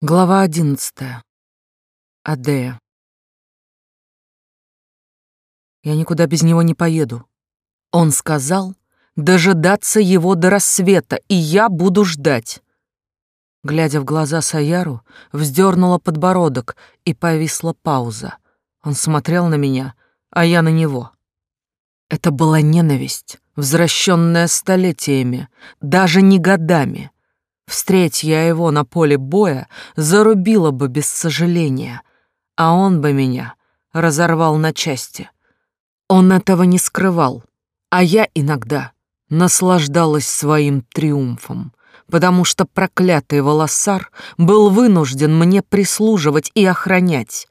Глава одиннадцатая. Адея. Я никуда без него не поеду. Он сказал дожидаться его до рассвета, и я буду ждать. Глядя в глаза Саяру, вздернула подбородок, и повисла пауза. Он смотрел на меня, а я на него. Это была ненависть, возвращенная столетиями, даже не годами — Встреть я его на поле боя, зарубила бы без сожаления, а он бы меня разорвал на части. Он этого не скрывал, а я иногда наслаждалась своим триумфом, потому что проклятый волосар был вынужден мне прислуживать и охранять,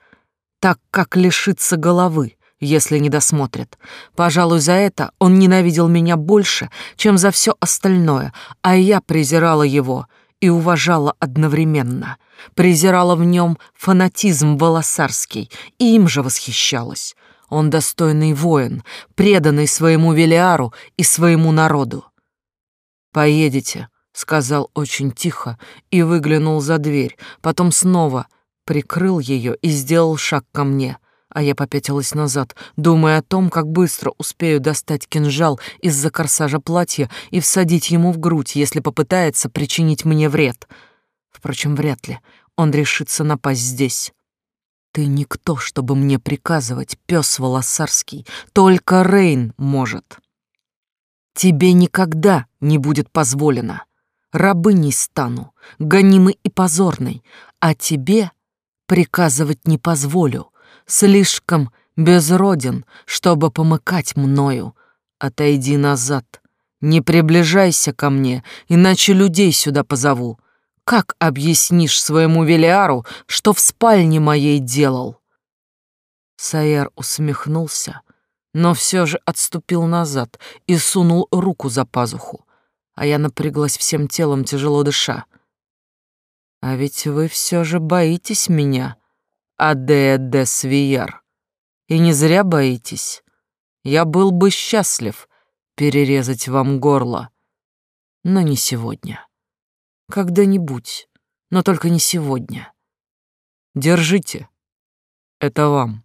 так как лишиться головы если не досмотрит. Пожалуй, за это он ненавидел меня больше, чем за все остальное, а я презирала его и уважала одновременно. Презирала в нем фанатизм волосарский и им же восхищалась. Он достойный воин, преданный своему Велиару и своему народу. «Поедете», — сказал очень тихо и выглянул за дверь, потом снова прикрыл ее и сделал шаг ко мне — а я попятилась назад, думая о том, как быстро успею достать кинжал из-за корсажа платья и всадить ему в грудь, если попытается причинить мне вред. Впрочем, вряд ли он решится напасть здесь. Ты никто, чтобы мне приказывать, пес волосарский, только Рейн может. Тебе никогда не будет позволено. Рабыней стану, гонимой и позорной, а тебе приказывать не позволю, слишком безроден, чтобы помыкать мною. Отойди назад, не приближайся ко мне, иначе людей сюда позову. Как объяснишь своему Велиару, что в спальне моей делал?» Саяр усмехнулся, но все же отступил назад и сунул руку за пазуху, а я напряглась всем телом, тяжело дыша. «А ведь вы все же боитесь меня», Адея де Свияр. И не зря боитесь. Я был бы счастлив перерезать вам горло. Но не сегодня. Когда-нибудь, но только не сегодня. Держите. Это вам.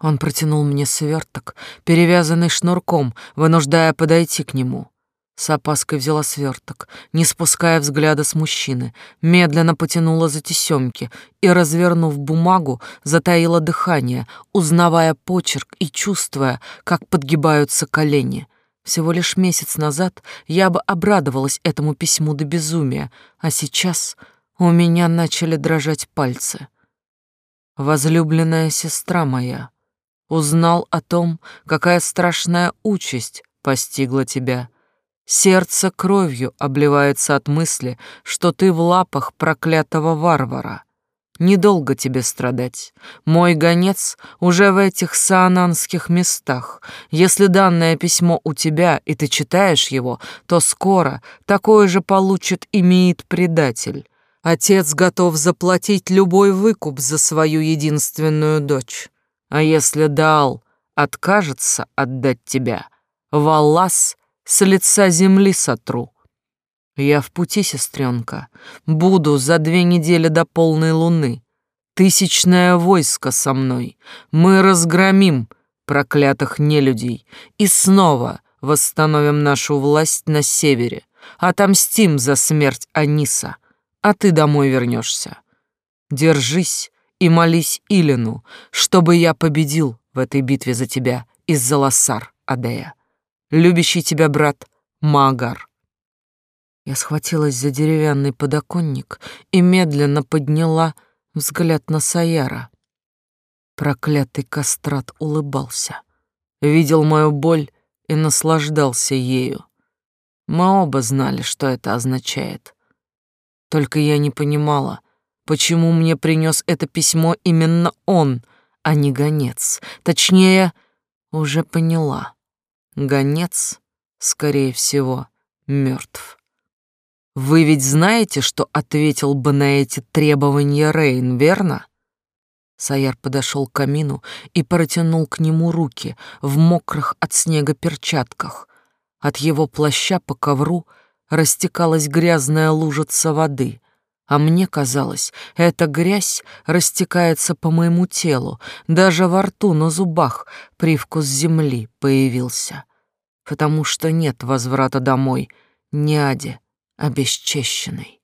Он протянул мне сверток, перевязанный шнурком, вынуждая подойти к нему. С опаской взяла сверток, не спуская взгляда с мужчины, медленно потянула за тесемки и, развернув бумагу, затаила дыхание, узнавая почерк и чувствуя, как подгибаются колени. Всего лишь месяц назад я бы обрадовалась этому письму до безумия, а сейчас у меня начали дрожать пальцы. Возлюбленная сестра моя, узнал о том, какая страшная участь постигла тебя — Сердце кровью обливается от мысли, что ты в лапах проклятого варвара. Недолго тебе страдать. Мой гонец уже в этих саананских местах. Если данное письмо у тебя, и ты читаешь его, то скоро такое же получит и Миит предатель. Отец готов заплатить любой выкуп за свою единственную дочь. А если Даал откажется отдать тебя, Валлас — с лица земли сотру. Я в пути, сестренка, буду за две недели до полной луны. Тысячное войско со мной. Мы разгромим проклятых нелюдей и снова восстановим нашу власть на севере. Отомстим за смерть Аниса, а ты домой вернешься. Держись и молись Илину, чтобы я победил в этой битве за тебя из-за Лассар, Адея любящий тебя брат Магар. Я схватилась за деревянный подоконник и медленно подняла взгляд на Саяра. Проклятый кастрат улыбался, видел мою боль и наслаждался ею. Мы оба знали, что это означает. Только я не понимала, почему мне принес это письмо именно он, а не гонец. Точнее, уже поняла. Гонец, скорее всего, мертв. Вы ведь знаете, что ответил бы на эти требования Рейн, верно? Саяр подошел к камину и протянул к нему руки в мокрых от снега перчатках. От его плаща по ковру растекалась грязная лужица воды, А мне казалось, эта грязь растекается по моему телу, даже во рту, на зубах привкус земли появился. Потому что нет возврата домой, няде, обесчещенной.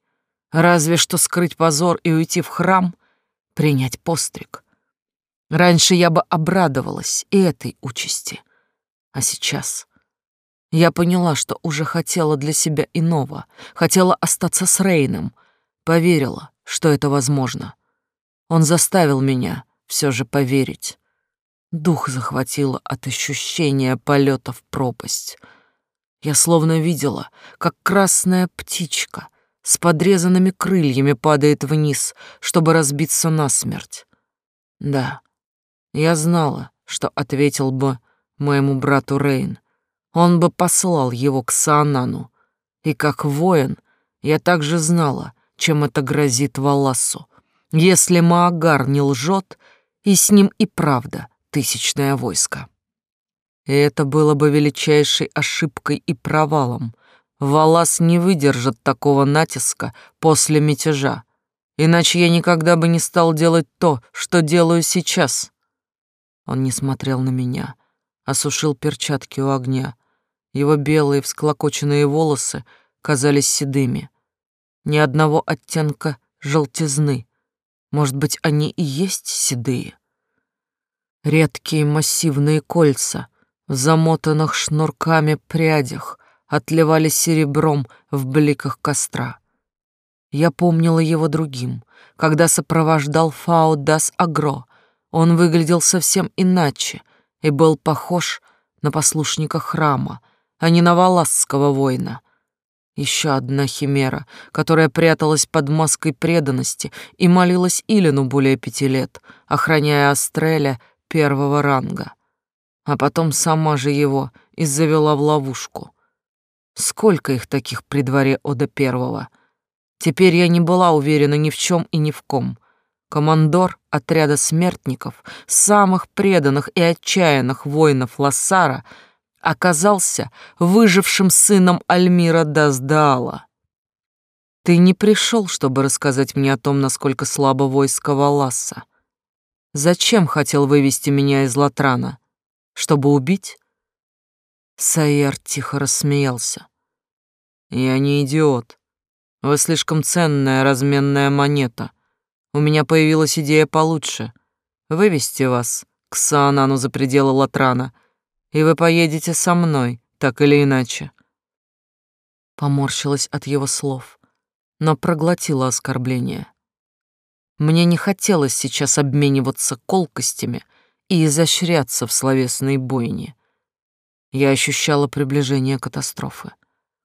Разве что скрыть позор и уйти в храм, принять постриг. Раньше я бы обрадовалась и этой участи. А сейчас я поняла, что уже хотела для себя иного, хотела остаться с Рейном, поверила, что это возможно. Он заставил меня все же поверить. Дух захватило от ощущения полета в пропасть. Я словно видела, как красная птичка с подрезанными крыльями падает вниз, чтобы разбиться насмерть. Да, я знала, что ответил бы моему брату Рейн. Он бы послал его к Саанану. И как воин я также знала, чем это грозит Валасу. Если Маагар не лжет, и с ним и правда тысячное войско. И это было бы величайшей ошибкой и провалом. Валас не выдержит такого натиска после мятежа, иначе я никогда бы не стал делать то, что делаю сейчас. Он не смотрел на меня, осушил перчатки у огня. Его белые всклокоченные волосы казались седыми. Ни одного оттенка желтизны. Может быть, они и есть седые? Редкие массивные кольца в замотанных шнурками прядях отливали серебром в бликах костра. Я помнила его другим, когда сопровождал Фао Дас Агро. Он выглядел совсем иначе и был похож на послушника храма, а не на валасского воина — еще одна химера, которая пряталась под маской преданности и молилась Илину более пяти лет, охраняя Астреля первого ранга. А потом сама же его и завела в ловушку. Сколько их таких при дворе Ода Первого? Теперь я не была уверена ни в чем и ни в ком. Командор отряда смертников, самых преданных и отчаянных воинов Лассара — оказался выжившим сыном Альмира Даздаала. Ты не пришел, чтобы рассказать мне о том, насколько слабо войско Валасса. Зачем хотел вывести меня из Латрана? Чтобы убить? Сайер тихо рассмеялся. Я не идиот. Вы слишком ценная разменная монета. У меня появилась идея получше. Вывести вас к Саанану за пределы Латрана и вы поедете со мной, так или иначе. Поморщилась от его слов, но проглотила оскорбление. Мне не хотелось сейчас обмениваться колкостями и изощряться в словесной бойне. Я ощущала приближение катастрофы.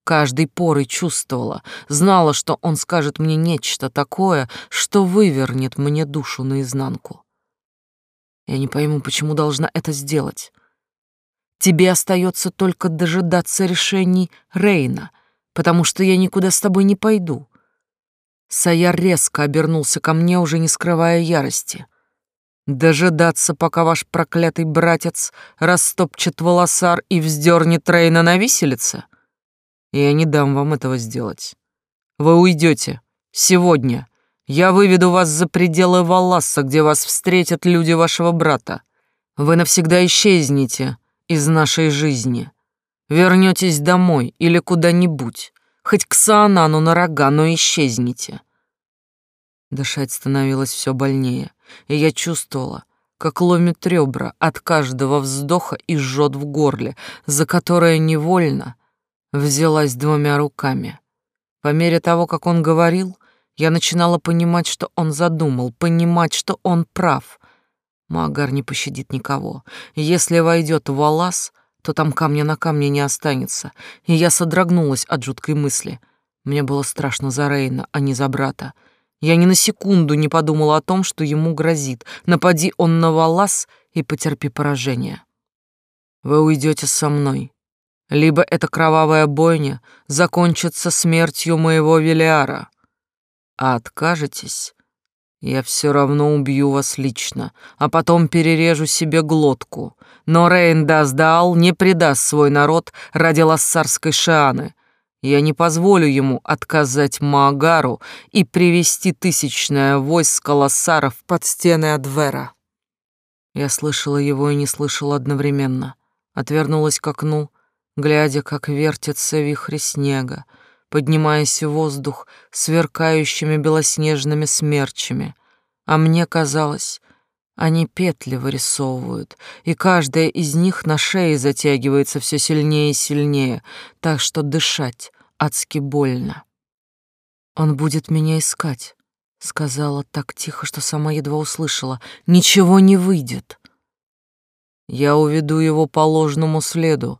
Каждой порой чувствовала, знала, что он скажет мне нечто такое, что вывернет мне душу наизнанку. Я не пойму, почему должна это сделать. Тебе остается только дожидаться решений Рейна, потому что я никуда с тобой не пойду. Саяр резко обернулся ко мне, уже не скрывая ярости. Дожидаться, пока ваш проклятый братец растопчет волосар и вздернет Рейна на виселице? Я не дам вам этого сделать. Вы уйдете. Сегодня. Я выведу вас за пределы Валласа, где вас встретят люди вашего брата. Вы навсегда исчезнете, из нашей жизни. Вернетесь домой или куда-нибудь, хоть к Саанану на рога, но исчезните. Дышать становилось все больнее, и я чувствовала, как ломит ребра от каждого вздоха и жжет в горле, за которое невольно взялась двумя руками. По мере того, как он говорил, я начинала понимать, что он задумал, понимать, что он прав, Магар не пощадит никого. Если войдет в Алас, то там камня на камне не останется. И я содрогнулась от жуткой мысли. Мне было страшно за Рейна, а не за брата. Я ни на секунду не подумала о том, что ему грозит. Напади он на Валас и потерпи поражение. Вы уйдете со мной. Либо эта кровавая бойня закончится смертью моего Велиара. А откажетесь, я все равно убью вас лично, а потом перережу себе глотку. Но Рейн Даздал не предаст свой народ ради лассарской шианы. Я не позволю ему отказать Маагару и привести тысячное войско лоссаров под стены Адвера. Я слышала его и не слышала одновременно. Отвернулась к окну, глядя, как вертится вихрь снега, поднимаясь в воздух сверкающими белоснежными смерчами. А мне казалось, они петли вырисовывают, и каждая из них на шее затягивается все сильнее и сильнее, так что дышать адски больно. Он будет меня искать, сказала так тихо, что сама едва услышала. Ничего не выйдет. Я уведу его по ложному следу,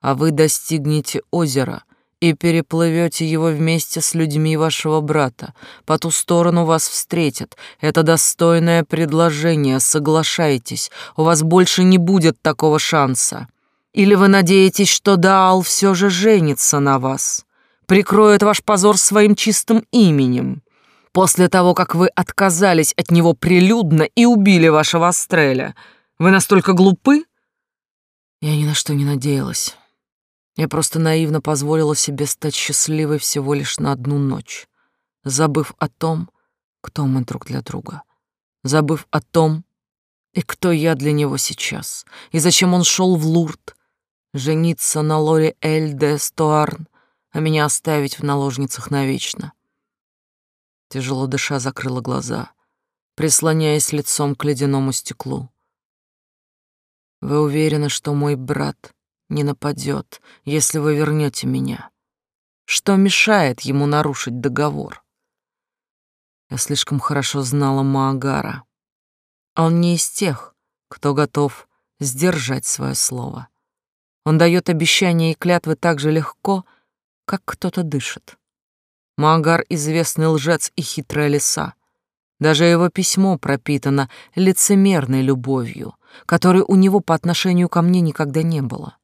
а вы достигнете озера, и переплывете его вместе с людьми вашего брата. По ту сторону вас встретят. Это достойное предложение, соглашайтесь. У вас больше не будет такого шанса. Или вы надеетесь, что Даал все же женится на вас, прикроет ваш позор своим чистым именем, после того, как вы отказались от него прилюдно и убили вашего Астреля? Вы настолько глупы? Я ни на что не надеялась. Я просто наивно позволила себе стать счастливой всего лишь на одну ночь, забыв о том, кто мы друг для друга, забыв о том, и кто я для него сейчас, и зачем он шел в Лурд, жениться на Лоре Эль де Стоарн, а меня оставить в наложницах навечно. Тяжело дыша закрыла глаза, прислоняясь лицом к ледяному стеклу. Вы уверены, что мой брат не нападет, если вы вернете меня. Что мешает ему нарушить договор? Я слишком хорошо знала Маагара. Он не из тех, кто готов сдержать свое слово. Он дает обещания и клятвы так же легко, как кто-то дышит. Маагар — известный лжец и хитрая лиса. Даже его письмо пропитано лицемерной любовью, которой у него по отношению ко мне никогда не было.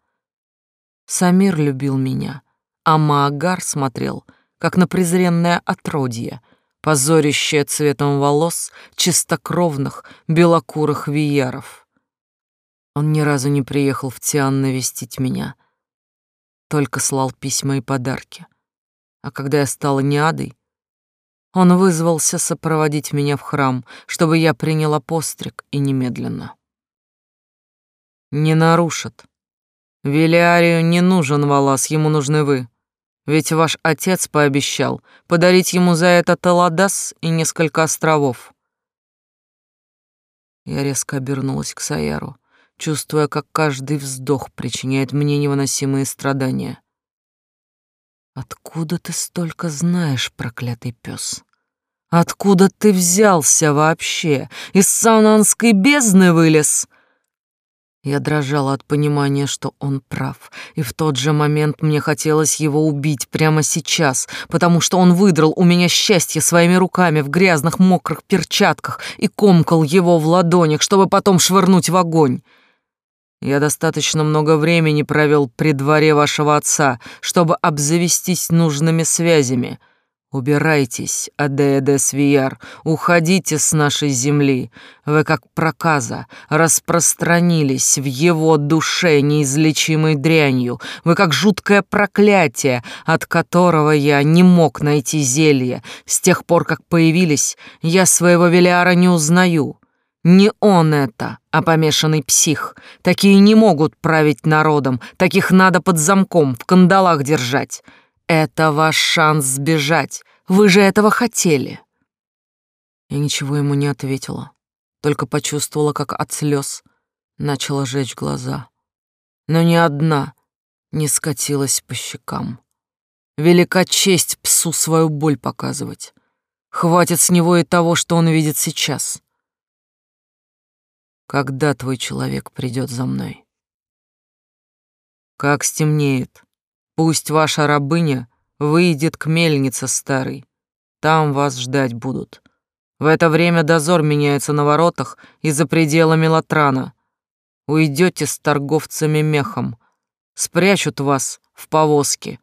Самир любил меня, а Маагар смотрел, как на презренное отродье, позорящее цветом волос чистокровных белокурых вияров. Он ни разу не приехал в Тиан навестить меня, только слал письма и подарки. А когда я стала неадой, он вызвался сопроводить меня в храм, чтобы я приняла постриг и немедленно. Не нарушат, Велиарию не нужен Валас, ему нужны вы. Ведь ваш отец пообещал подарить ему за это Таладас и несколько островов. Я резко обернулась к Саяру, чувствуя, как каждый вздох причиняет мне невыносимые страдания. «Откуда ты столько знаешь, проклятый пес? Откуда ты взялся вообще? Из Сананской бездны вылез?» Я дрожала от понимания, что он прав, и в тот же момент мне хотелось его убить прямо сейчас, потому что он выдрал у меня счастье своими руками в грязных мокрых перчатках и комкал его в ладонях, чтобы потом швырнуть в огонь. Я достаточно много времени провел при дворе вашего отца, чтобы обзавестись нужными связями — Убирайтесь, Адея Свияр, уходите с нашей земли. Вы, как проказа, распространились в его душе неизлечимой дрянью. Вы, как жуткое проклятие, от которого я не мог найти зелье. С тех пор, как появились, я своего Велиара не узнаю. Не он это, а помешанный псих. Такие не могут править народом, таких надо под замком, в кандалах держать. Это ваш шанс сбежать. Вы же этого хотели. Я ничего ему не ответила, только почувствовала, как от слез начала жечь глаза. Но ни одна не скатилась по щекам. Велика честь псу свою боль показывать. Хватит с него и того, что он видит сейчас. Когда твой человек придет за мной? Как стемнеет, Пусть ваша рабыня выйдет к мельнице старой. Там вас ждать будут. В это время дозор меняется на воротах и за пределами Латрана. Уйдете с торговцами мехом, спрячут вас в повозке,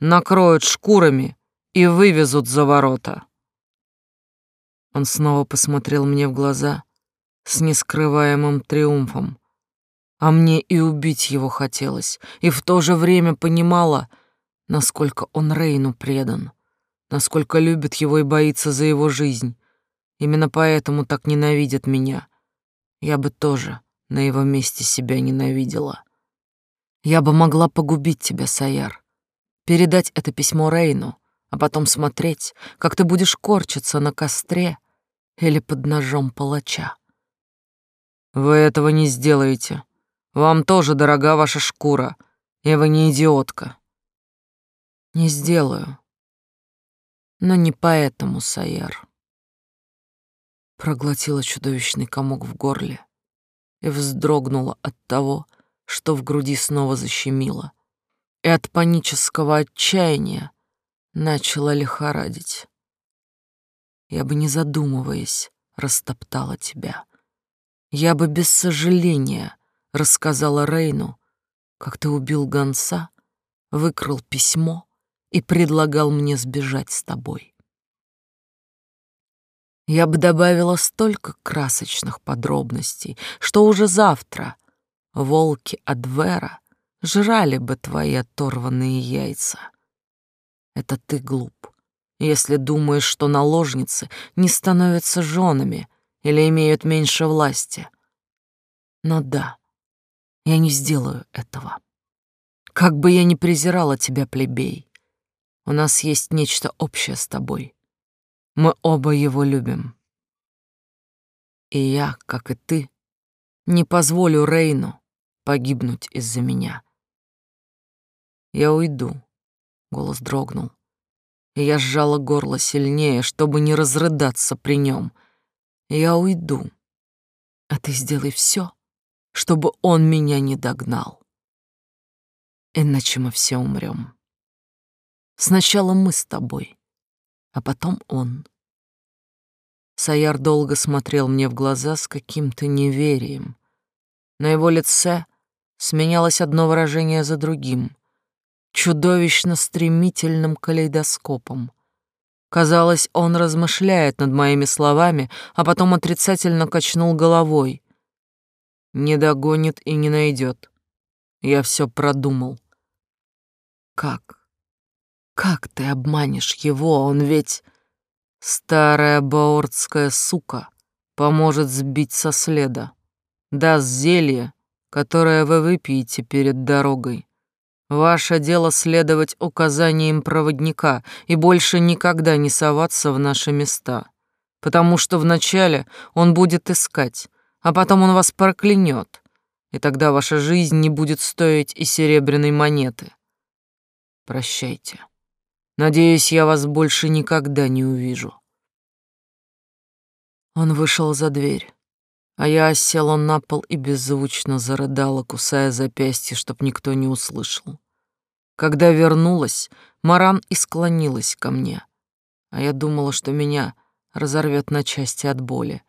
накроют шкурами и вывезут за ворота. Он снова посмотрел мне в глаза с нескрываемым триумфом. А мне и убить его хотелось, и в то же время понимала, насколько он Рейну предан, насколько любит его и боится за его жизнь. Именно поэтому так ненавидит меня. Я бы тоже на его месте себя ненавидела. Я бы могла погубить тебя, Саяр, передать это письмо Рейну, а потом смотреть, как ты будешь корчиться на костре или под ножом палача. Вы этого не сделаете. Вам тоже дорога ваша шкура, и вы не идиотка. Не сделаю. Но не поэтому, Саяр. Проглотила чудовищный комок в горле и вздрогнула от того, что в груди снова защемило, и от панического отчаяния начала лихорадить. Я бы, не задумываясь, растоптала тебя. Я бы без сожаления рассказала Рейну, как ты убил гонца, выкрал письмо и предлагал мне сбежать с тобой. Я бы добавила столько красочных подробностей, что уже завтра волки Адвера жрали бы твои оторванные яйца. Это ты глуп, если думаешь, что наложницы не становятся женами или имеют меньше власти. Но да, я не сделаю этого. Как бы я ни презирала тебя, плебей, у нас есть нечто общее с тобой. Мы оба его любим. И я, как и ты, не позволю Рейну погибнуть из-за меня. Я уйду, голос дрогнул и я сжала горло сильнее, чтобы не разрыдаться при нем. Я уйду, а ты сделай все, чтобы он меня не догнал. Иначе мы все умрем. Сначала мы с тобой, а потом он. Саяр долго смотрел мне в глаза с каким-то неверием. На его лице сменялось одно выражение за другим чудовищно стремительным калейдоскопом. Казалось, он размышляет над моими словами, а потом отрицательно качнул головой. Не догонит и не найдет. Я все продумал. Как? Как ты обманешь его? Он ведь старая баордская сука поможет сбить со следа. Даст зелье, которое вы выпьете перед дорогой. Ваше дело следовать указаниям проводника и больше никогда не соваться в наши места, потому что вначале он будет искать, а потом он вас проклянет, и тогда ваша жизнь не будет стоить и серебряной монеты. Прощайте. Надеюсь, я вас больше никогда не увижу. Он вышел за дверь, а я осела на пол и беззвучно зарыдала, кусая запястье, чтоб никто не услышал. Когда вернулась, Маран и склонилась ко мне, а я думала, что меня разорвет на части от боли.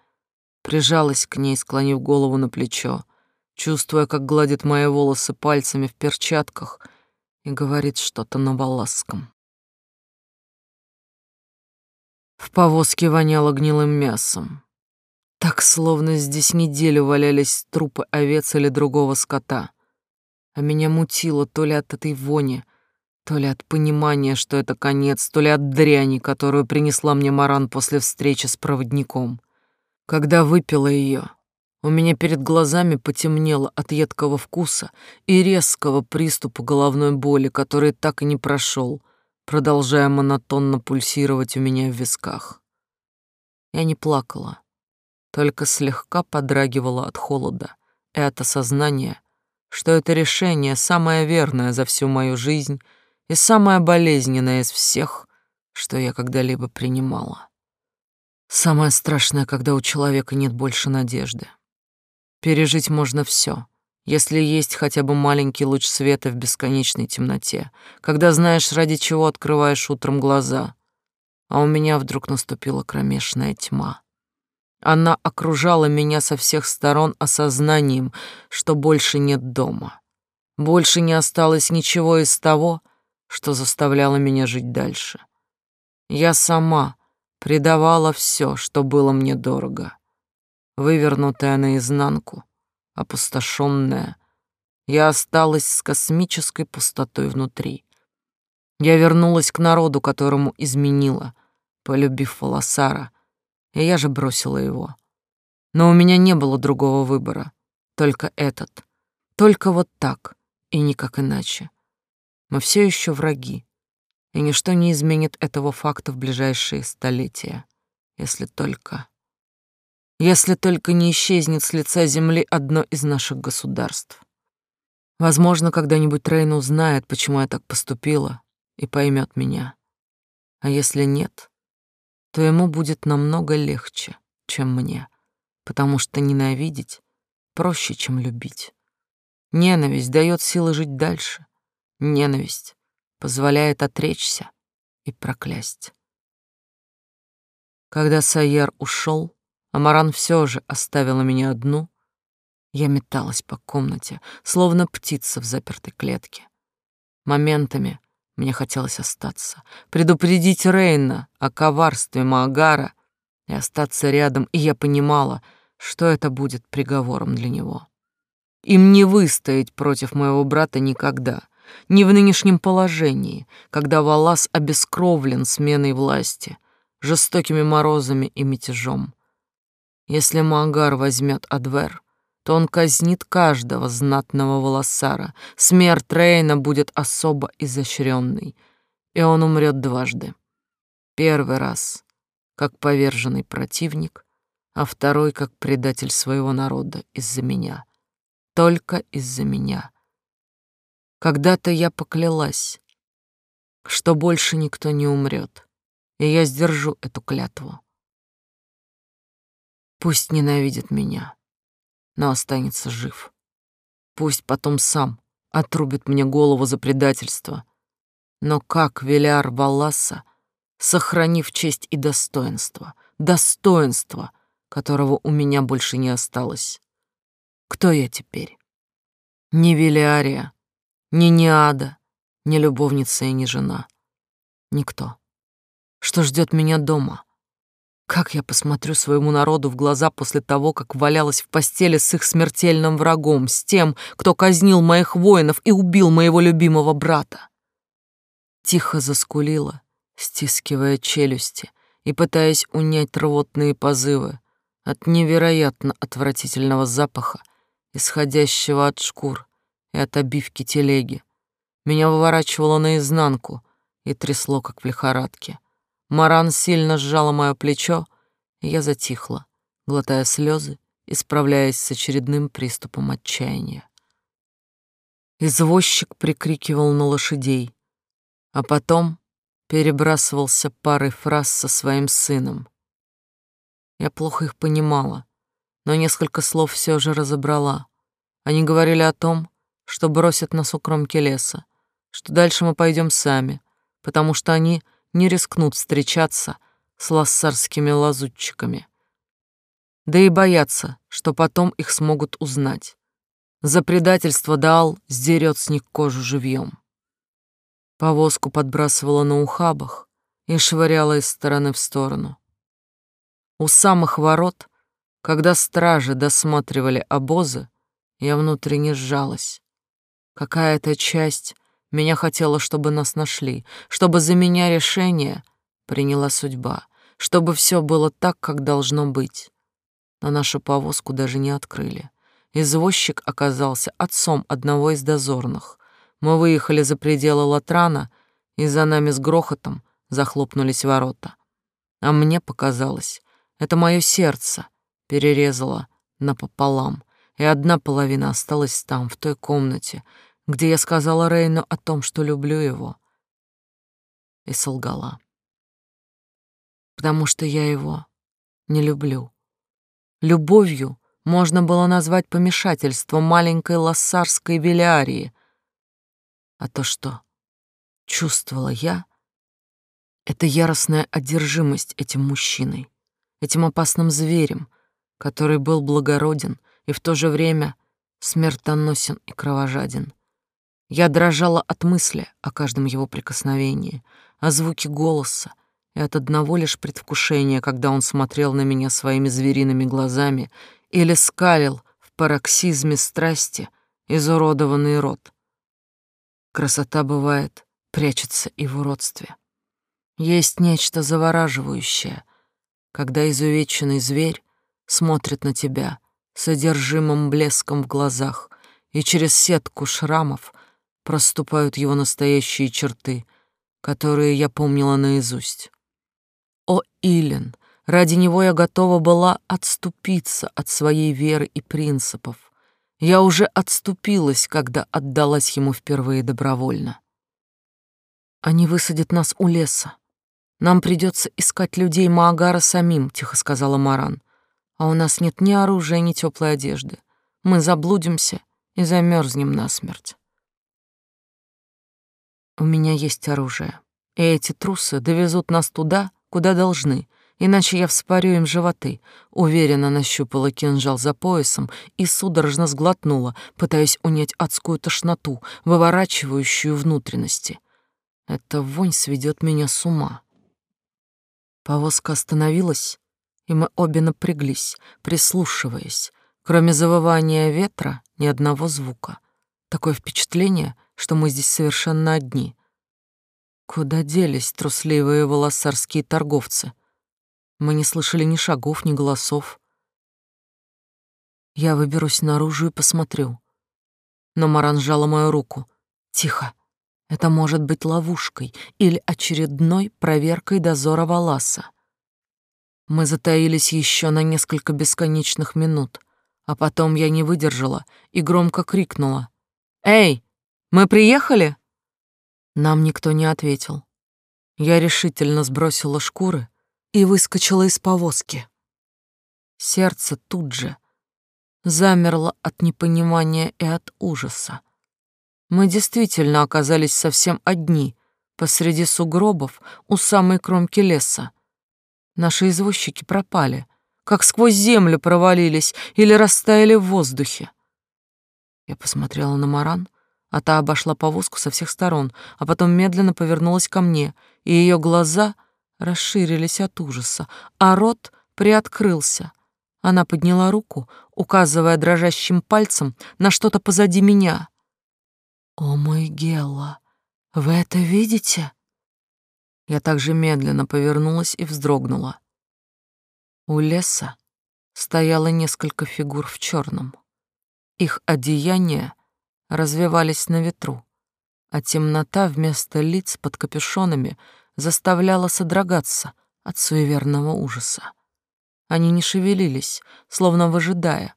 Прижалась к ней, склонив голову на плечо, чувствуя, как гладит мои волосы пальцами в перчатках и говорит что-то на балласском. В повозке воняло гнилым мясом. Так, словно здесь неделю валялись трупы овец или другого скота. А меня мутило то ли от этой вони, то ли от понимания, что это конец, то ли от дряни, которую принесла мне Маран после встречи с проводником. Когда выпила ее, у меня перед глазами потемнело от едкого вкуса и резкого приступа головной боли, который так и не прошел, продолжая монотонно пульсировать у меня в висках. Я не плакала, только слегка подрагивала от холода и от осознания, что это решение самое верное за всю мою жизнь и самое болезненное из всех, что я когда-либо принимала. Самое страшное, когда у человека нет больше надежды. Пережить можно все, если есть хотя бы маленький луч света в бесконечной темноте, когда знаешь, ради чего открываешь утром глаза. А у меня вдруг наступила кромешная тьма. Она окружала меня со всех сторон осознанием, что больше нет дома. Больше не осталось ничего из того, что заставляло меня жить дальше. Я сама предавала все, что было мне дорого. Вывернутая наизнанку, опустошенная, я осталась с космической пустотой внутри. Я вернулась к народу, которому изменила, полюбив Волосара, и я же бросила его. Но у меня не было другого выбора, только этот, только вот так и никак иначе. Мы все еще враги, и ничто не изменит этого факта в ближайшие столетия, если только... Если только не исчезнет с лица земли одно из наших государств. Возможно, когда-нибудь Рейн узнает, почему я так поступила, и поймет меня. А если нет, то ему будет намного легче, чем мне, потому что ненавидеть проще, чем любить. Ненависть дает силы жить дальше. Ненависть позволяет отречься и проклясть. Когда Сайер ушел, Амаран все же оставила меня одну. Я металась по комнате, словно птица в запертой клетке. Моментами мне хотелось остаться, предупредить Рейна о коварстве Маагара и остаться рядом, и я понимала, что это будет приговором для него. Им не выстоять против моего брата никогда, ни в нынешнем положении, когда Валас обескровлен сменой власти, жестокими морозами и мятежом. Если Маагар возьмет Адвер, то он казнит каждого знатного волосара. Смерть Рейна будет особо изощренной, и он умрет дважды. Первый раз как поверженный противник, а второй как предатель своего народа из-за меня. Только из-за меня. Когда-то я поклялась, что больше никто не умрет, и я сдержу эту клятву. Пусть ненавидит меня, но останется жив. Пусть потом сам отрубит мне голову за предательство. Но как Велиар Валласа, сохранив честь и достоинство, достоинство, которого у меня больше не осталось. Кто я теперь? Не Велиария, не Неада, не любовница и не жена. Никто. Что ждет меня дома? Как я посмотрю своему народу в глаза после того, как валялась в постели с их смертельным врагом, с тем, кто казнил моих воинов и убил моего любимого брата? Тихо заскулила, стискивая челюсти и пытаясь унять рвотные позывы от невероятно отвратительного запаха, исходящего от шкур и от обивки телеги. Меня выворачивало наизнанку и трясло, как в лихорадке. Маран сильно сжала мое плечо, и я затихла, глотая слезы и справляясь с очередным приступом отчаяния. Извозчик прикрикивал на лошадей, а потом перебрасывался парой фраз со своим сыном. Я плохо их понимала, но несколько слов все же разобрала. Они говорили о том, что бросят нас у кромки леса, что дальше мы пойдем сами, потому что они — не рискнут встречаться с лассарскими лазутчиками. Да и боятся, что потом их смогут узнать. За предательство Даал сдерет с них кожу живьем. Повозку подбрасывала на ухабах и швыряла из стороны в сторону. У самых ворот, когда стражи досматривали обозы, я внутренне сжалась. Какая-то часть меня хотела, чтобы нас нашли, чтобы за меня решение приняла судьба, чтобы все было так, как должно быть. Но нашу повозку даже не открыли. Извозчик оказался отцом одного из дозорных. Мы выехали за пределы Латрана, и за нами с грохотом захлопнулись ворота. А мне показалось, это мое сердце перерезало напополам, и одна половина осталась там, в той комнате, где я сказала Рейну о том, что люблю его, и солгала. Потому что я его не люблю. Любовью можно было назвать помешательство маленькой лассарской Велиарии. А то, что чувствовала я, это яростная одержимость этим мужчиной, этим опасным зверем, который был благороден и в то же время смертоносен и кровожаден. Я дрожала от мысли о каждом его прикосновении, о звуке голоса и от одного лишь предвкушения, когда он смотрел на меня своими звериными глазами или скалил в пароксизме страсти изуродованный рот. Красота бывает прячется и в уродстве. Есть нечто завораживающее, когда изувеченный зверь смотрит на тебя содержимым блеском в глазах, и через сетку шрамов проступают его настоящие черты, которые я помнила наизусть. О, Илен, ради него я готова была отступиться от своей веры и принципов. Я уже отступилась, когда отдалась ему впервые добровольно. Они высадят нас у леса, нам придется искать людей Маагара самим, тихо сказала Маран. А у нас нет ни оружия, ни теплой одежды. Мы заблудимся и замерзнем насмерть. У меня есть оружие, и эти трусы довезут нас туда, куда должны, иначе я вспорю им животы. Уверенно нащупала кинжал за поясом и судорожно сглотнула, пытаясь унять адскую тошноту, выворачивающую внутренности. Эта вонь сведет меня с ума. Повозка остановилась, и мы обе напряглись, прислушиваясь. Кроме завывания ветра, ни одного звука. Такое впечатление, что мы здесь совершенно одни. Куда делись трусливые волосарские торговцы? Мы не слышали ни шагов, ни голосов. Я выберусь наружу и посмотрю. Но Маран сжала мою руку. «Тихо, это может быть ловушкой или очередной проверкой дозора Валаса. Мы затаились еще на несколько бесконечных минут, а потом я не выдержала и громко крикнула. «Эй, мы приехали?» Нам никто не ответил. Я решительно сбросила шкуры и выскочила из повозки. Сердце тут же замерло от непонимания и от ужаса. Мы действительно оказались совсем одни, посреди сугробов у самой кромки леса. Наши извозчики пропали, как сквозь землю провалились или растаяли в воздухе. Я посмотрела на Маран, а та обошла повозку со всех сторон, а потом медленно повернулась ко мне, и ее глаза расширились от ужаса, а рот приоткрылся. Она подняла руку, указывая дрожащим пальцем на что-то позади меня — «О мой Гелла, вы это видите?» Я также медленно повернулась и вздрогнула. У леса стояло несколько фигур в черном. Их одеяния развивались на ветру, а темнота вместо лиц под капюшонами заставляла содрогаться от суеверного ужаса. Они не шевелились, словно выжидая,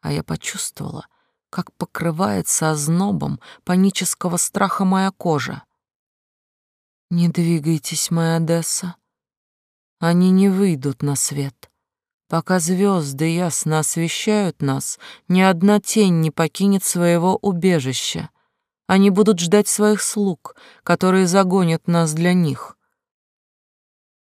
а я почувствовала, как покрывается ознобом панического страха моя кожа. Не двигайтесь, моя Одесса. Они не выйдут на свет. Пока звезды ясно освещают нас, ни одна тень не покинет своего убежища. Они будут ждать своих слуг, которые загонят нас для них.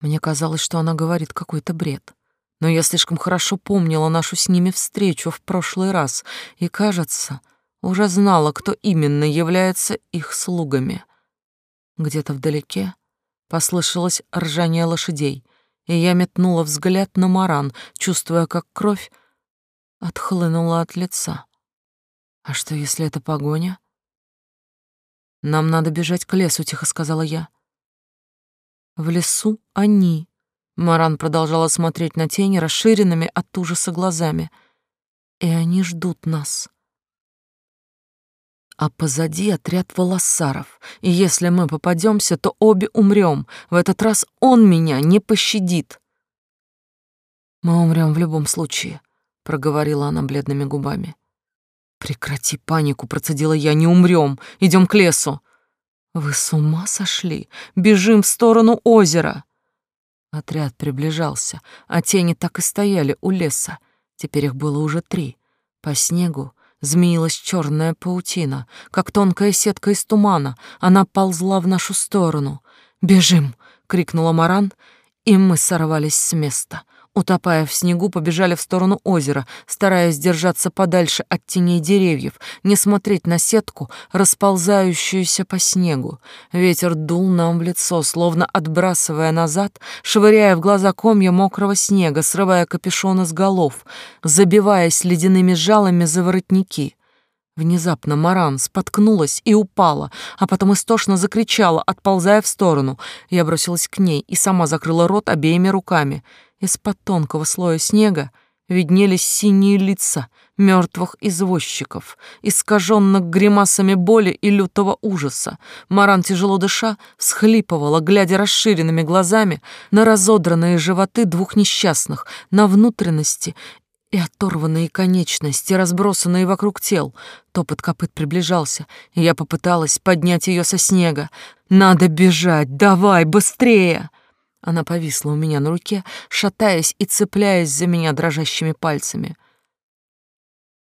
Мне казалось, что она говорит какой-то бред но я слишком хорошо помнила нашу с ними встречу в прошлый раз и, кажется, уже знала, кто именно является их слугами. Где-то вдалеке послышалось ржание лошадей, и я метнула взгляд на Маран, чувствуя, как кровь отхлынула от лица. А что, если это погоня? Нам надо бежать к лесу, тихо сказала я. В лесу они, Маран продолжала смотреть на тени расширенными от ужаса глазами. И они ждут нас. А позади отряд волосаров, и если мы попадемся, то обе умрем. В этот раз он меня не пощадит. Мы умрем в любом случае, проговорила она бледными губами. Прекрати панику, процедила я, не умрем. Идем к лесу. Вы с ума сошли? Бежим в сторону озера. Отряд приближался, а тени так и стояли у леса. Теперь их было уже три. По снегу змеилась черная паутина, как тонкая сетка из тумана. Она ползла в нашу сторону. «Бежим!» — крикнула Маран, и мы сорвались с места — утопая в снегу, побежали в сторону озера, стараясь держаться подальше от теней деревьев, не смотреть на сетку, расползающуюся по снегу. Ветер дул нам в лицо, словно отбрасывая назад, швыряя в глаза комья мокрого снега, срывая капюшоны с голов, забиваясь ледяными жалами за воротники. Внезапно Маран споткнулась и упала, а потом истошно закричала, отползая в сторону. Я бросилась к ней и сама закрыла рот обеими руками. Из-под тонкого слоя снега виднелись синие лица мертвых извозчиков, искаженных гримасами боли и лютого ужаса. Маран, тяжело дыша, всхлипывала, глядя расширенными глазами на разодранные животы двух несчастных, на внутренности и оторванные конечности, разбросанные вокруг тел. Топот копыт приближался, и я попыталась поднять ее со снега. «Надо бежать! Давай, быстрее!» Она повисла у меня на руке, шатаясь и цепляясь за меня дрожащими пальцами.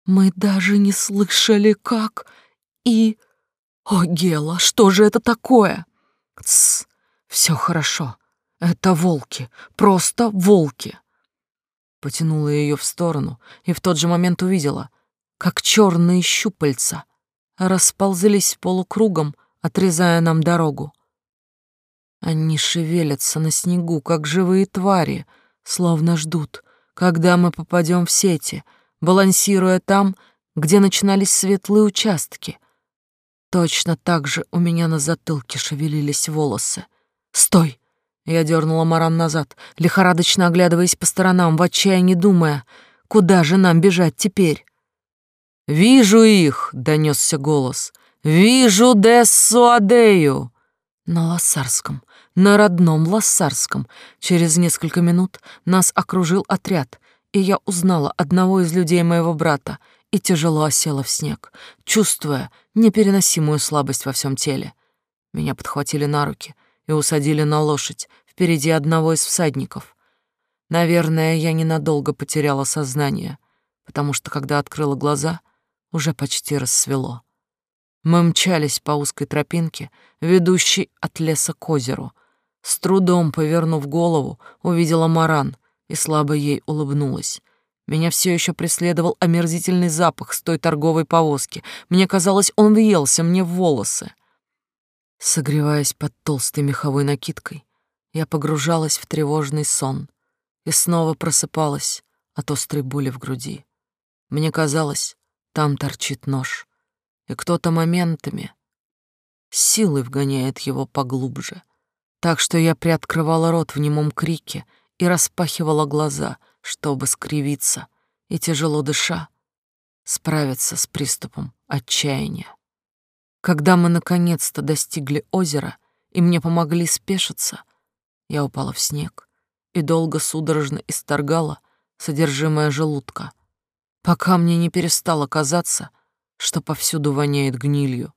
«Мы даже не слышали, как... и... О, Гела, что же это такое?» «Тсс, все хорошо. Это волки, просто волки!» Потянула ее в сторону и в тот же момент увидела, как черные щупальца расползлись полукругом, отрезая нам дорогу. Они шевелятся на снегу, как живые твари, словно ждут, когда мы попадем в сети, балансируя там, где начинались светлые участки. Точно так же у меня на затылке шевелились волосы. «Стой!» Я дернула Маран назад, лихорадочно оглядываясь по сторонам, в отчаянии думая, куда же нам бежать теперь. «Вижу их!» — донесся голос. «Вижу Дессу Адею!» На лассарском, на родном лассарском. Через несколько минут нас окружил отряд, и я узнала одного из людей моего брата и тяжело осела в снег, чувствуя непереносимую слабость во всем теле. Меня подхватили на руки — и усадили на лошадь впереди одного из всадников. Наверное, я ненадолго потеряла сознание, потому что, когда открыла глаза, уже почти рассвело. Мы мчались по узкой тропинке, ведущей от леса к озеру. С трудом повернув голову, увидела Маран и слабо ей улыбнулась. Меня все еще преследовал омерзительный запах с той торговой повозки. Мне казалось, он въелся мне в волосы. Согреваясь под толстой меховой накидкой, я погружалась в тревожный сон и снова просыпалась от острой боли в груди. Мне казалось, там торчит нож, и кто-то моментами силой вгоняет его поглубже, так что я приоткрывала рот в немом крике и распахивала глаза, чтобы скривиться и, тяжело дыша, справиться с приступом отчаяния. Когда мы наконец-то достигли озера и мне помогли спешиться, я упала в снег и долго судорожно исторгала содержимое желудка, пока мне не перестало казаться, что повсюду воняет гнилью.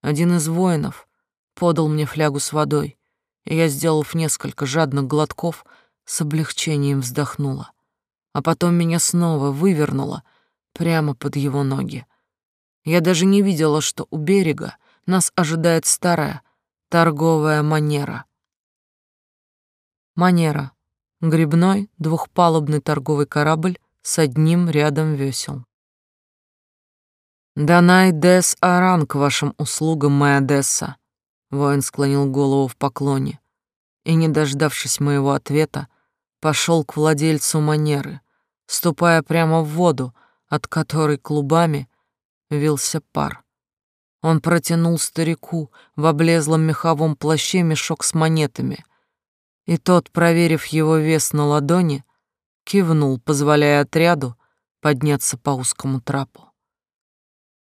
Один из воинов подал мне флягу с водой, я, сделав несколько жадных глотков, с облегчением вздохнула. А потом меня снова вывернуло прямо под его ноги. Я даже не видела, что у берега нас ожидает старая торговая манера. Манера — грибной двухпалубный торговый корабль с одним рядом весел. «Данай дес аран к вашим услугам, моя Десса», — воин склонил голову в поклоне и, не дождавшись моего ответа, пошел к владельцу манеры, ступая прямо в воду, от которой клубами вился пар. Он протянул старику в облезлом меховом плаще мешок с монетами, и тот, проверив его вес на ладони, кивнул, позволяя отряду подняться по узкому трапу.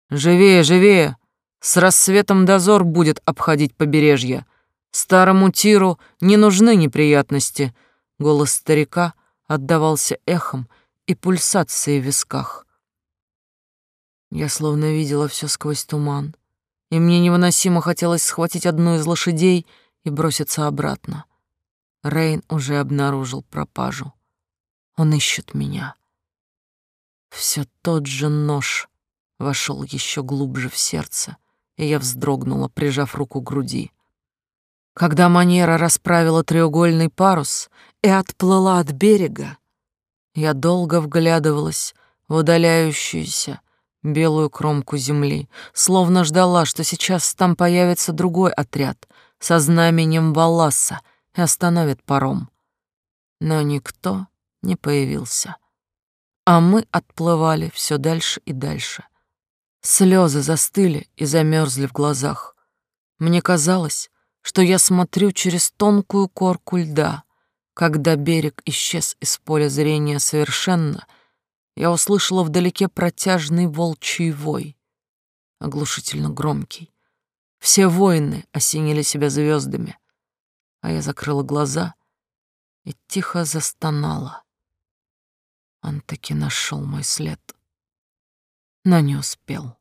«Живее, живее! С рассветом дозор будет обходить побережье. Старому тиру не нужны неприятности!» Голос старика отдавался эхом и пульсацией в висках. Я словно видела все сквозь туман, и мне невыносимо хотелось схватить одну из лошадей и броситься обратно. Рейн уже обнаружил пропажу. Он ищет меня. Все тот же нож вошел еще глубже в сердце, и я вздрогнула, прижав руку к груди. Когда Манера расправила треугольный парус и отплыла от берега, я долго вглядывалась в удаляющуюся белую кромку земли, словно ждала, что сейчас там появится другой отряд со знаменем Валласа и остановит паром. Но никто не появился. А мы отплывали все дальше и дальше. Слезы застыли и замерзли в глазах. Мне казалось, что я смотрю через тонкую корку льда. Когда берег исчез из поля зрения совершенно, я услышала вдалеке протяжный волчий вой, оглушительно громкий. Все воины осенили себя звездами, а я закрыла глаза и тихо застонала. Он таки нашел мой след, но не успел.